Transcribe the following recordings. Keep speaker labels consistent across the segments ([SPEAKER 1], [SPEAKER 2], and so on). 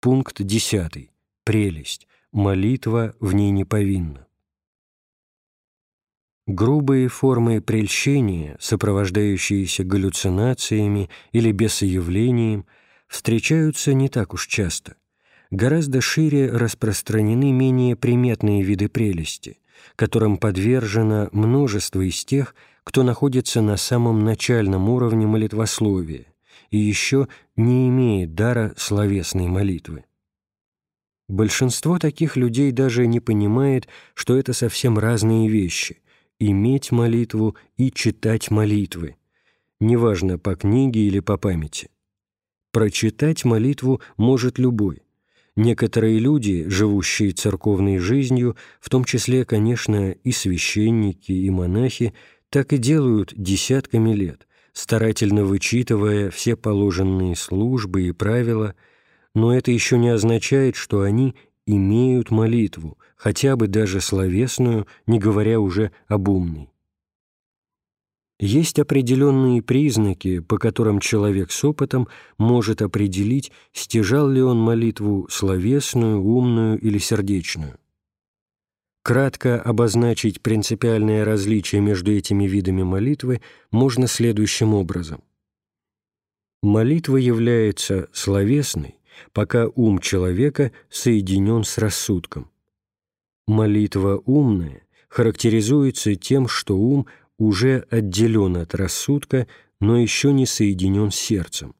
[SPEAKER 1] Пункт 10. Прелесть. Молитва в ней не повинна. Грубые формы прельщения, сопровождающиеся галлюцинациями или бесоявлением, встречаются не так уж часто. Гораздо шире распространены менее приметные виды прелести, которым подвержено множество из тех, кто находится на самом начальном уровне молитвословия и еще не имеет дара словесной молитвы. Большинство таких людей даже не понимает, что это совсем разные вещи – иметь молитву и читать молитвы, неважно, по книге или по памяти. Прочитать молитву может любой. Некоторые люди, живущие церковной жизнью, в том числе, конечно, и священники, и монахи, так и делают десятками лет, старательно вычитывая все положенные службы и правила, но это еще не означает, что они имеют молитву, хотя бы даже словесную, не говоря уже об умной. Есть определенные признаки, по которым человек с опытом может определить, стяжал ли он молитву словесную, умную или сердечную. Кратко обозначить принципиальное различие между этими видами молитвы можно следующим образом. Молитва является словесной, пока ум человека соединен с рассудком. Молитва умная характеризуется тем, что ум уже отделен от рассудка, но еще не соединен с сердцем.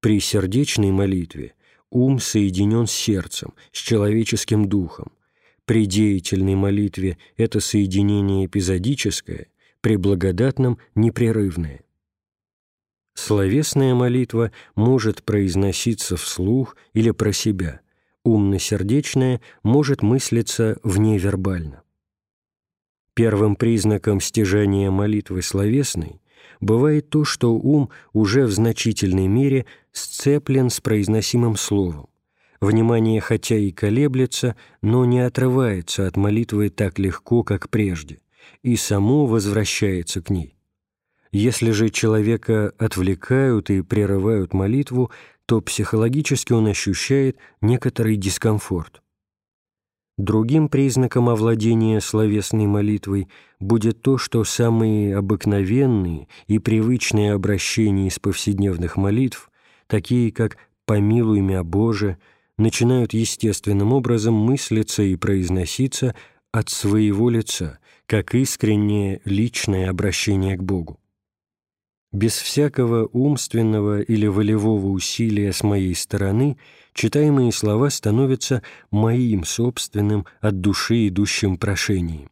[SPEAKER 1] При сердечной молитве ум соединен с сердцем, с человеческим духом. При деятельной молитве это соединение эпизодическое, при благодатном – непрерывное. Словесная молитва может произноситься вслух или про себя, умно-сердечная может мыслиться вневербально. Первым признаком стяжания молитвы словесной бывает то, что ум уже в значительной мере сцеплен с произносимым словом. Внимание хотя и колеблется, но не отрывается от молитвы так легко, как прежде, и само возвращается к ней. Если же человека отвлекают и прерывают молитву, то психологически он ощущает некоторый дискомфорт. Другим признаком овладения словесной молитвой будет то, что самые обыкновенные и привычные обращения из повседневных молитв, такие как «помилуй меня, Боже», начинают естественным образом мыслиться и произноситься от своего лица, как искреннее личное обращение к Богу без всякого умственного или волевого усилия с моей стороны читаемые слова становятся моим собственным от души идущим прошением.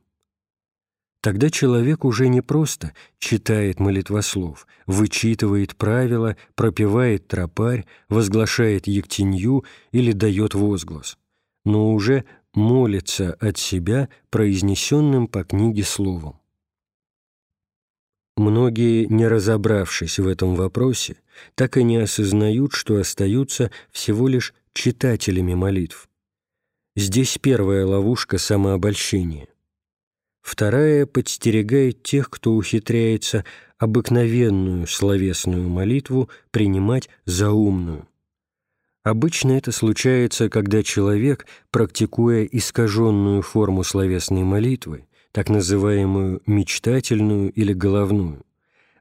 [SPEAKER 1] Тогда человек уже не просто читает молитвослов, вычитывает правила, пропевает тропарь, возглашает ектенью или дает возглас, но уже молится от себя произнесенным по книге словом. Многие, не разобравшись в этом вопросе, так и не осознают, что остаются всего лишь читателями молитв. Здесь первая ловушка самообольщения. Вторая подстерегает тех, кто ухитряется обыкновенную словесную молитву принимать за умную. Обычно это случается, когда человек, практикуя искаженную форму словесной молитвы, так называемую мечтательную или головную,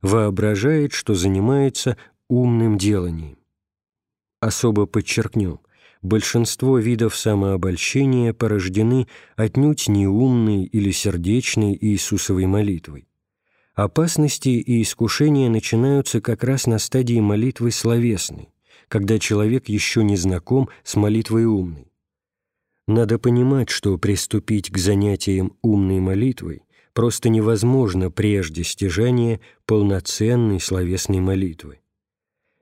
[SPEAKER 1] воображает, что занимается умным деланием. Особо подчеркнем, большинство видов самообольщения порождены отнюдь не умной или сердечной Иисусовой молитвой. Опасности и искушения начинаются как раз на стадии молитвы словесной, когда человек еще не знаком с молитвой умной. Надо понимать, что приступить к занятиям умной молитвой просто невозможно прежде стяжания полноценной словесной молитвы.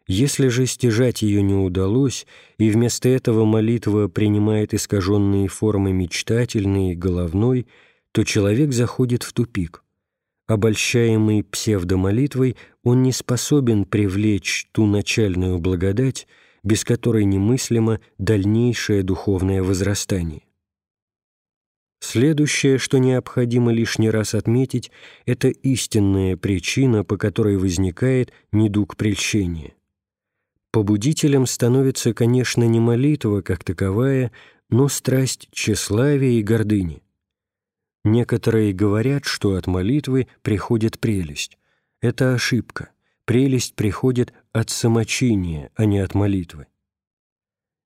[SPEAKER 1] Если же стяжать ее не удалось, и вместо этого молитва принимает искаженные формы мечтательной и головной, то человек заходит в тупик. Обольщаемый псевдомолитвой, он не способен привлечь ту начальную благодать, без которой немыслимо дальнейшее духовное возрастание. Следующее, что необходимо лишний раз отметить, это истинная причина, по которой возникает недуг прельщения. Побудителем становится, конечно, не молитва как таковая, но страсть тщеславия и гордыни. Некоторые говорят, что от молитвы приходит прелесть. Это ошибка. Прелесть приходит от самочиния, а не от молитвы.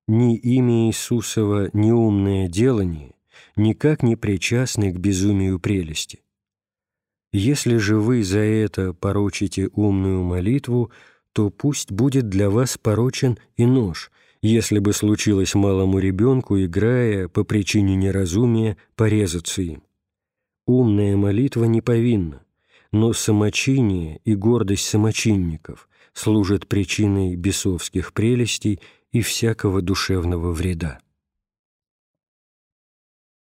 [SPEAKER 1] Ни имя Иисусова, ни умное делание никак не причастны к безумию прелести. Если же вы за это порочите умную молитву, то пусть будет для вас порочен и нож, если бы случилось малому ребенку, играя по причине неразумия, порезаться им. Умная молитва не повинна, но самочиние и гордость самочинников служат причиной бесовских прелестей и всякого душевного вреда.